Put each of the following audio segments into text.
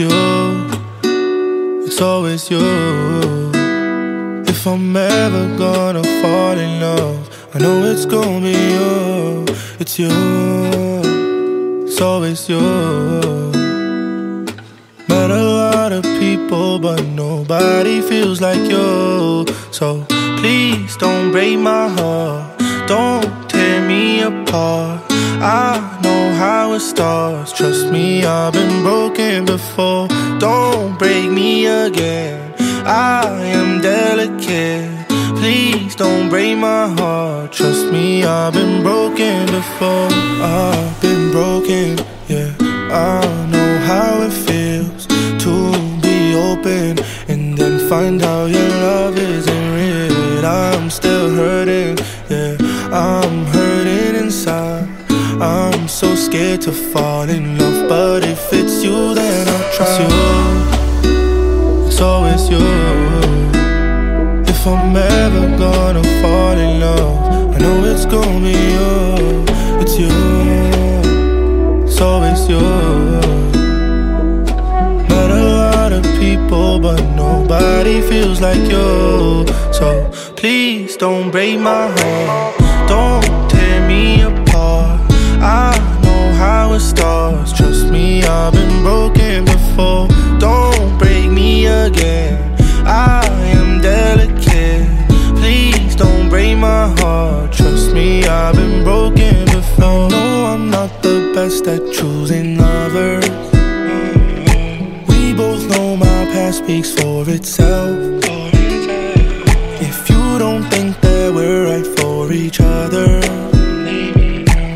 you, it's always you. If I'm ever gonna fall in love, I know it's gonna be you. It's you, it's always you. Met a lot of people, but nobody feels like you. So please don't break my heart, don't tear me apart. I know how it starts. Trust me, I've been broken before. Don't break me again. I am delicate. Please don't break my heart. Trust me, I've been broken before. I've been broken, yeah. I know how it feels to be open and then find out your love so scared to fall in love, but if it's you, then I'll try. It's you, it's always you. If I'm ever gonna fall in love, I know it's gonna be you. It's you, it's always you. Met a lot of people, but nobody feels like you. So please don't break my heart, my heart. Trust me, I've been broken before. No, I'm not the best at choosing lovers. We both know my past speaks for itself. If you don't think that we're right for each other,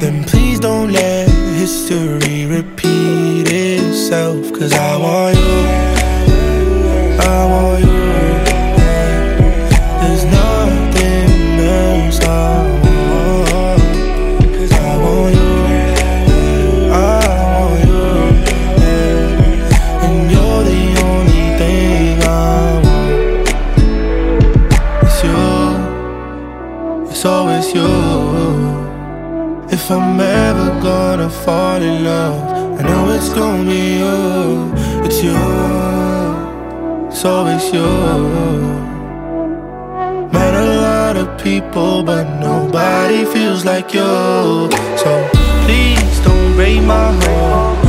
then please don't let history repeat itself. Cause I want you, If I'm ever gonna fall in love, I know it's gonna be you. It's you, so it's you. Met a lot of people, but nobody feels like you. So please don't break my heart,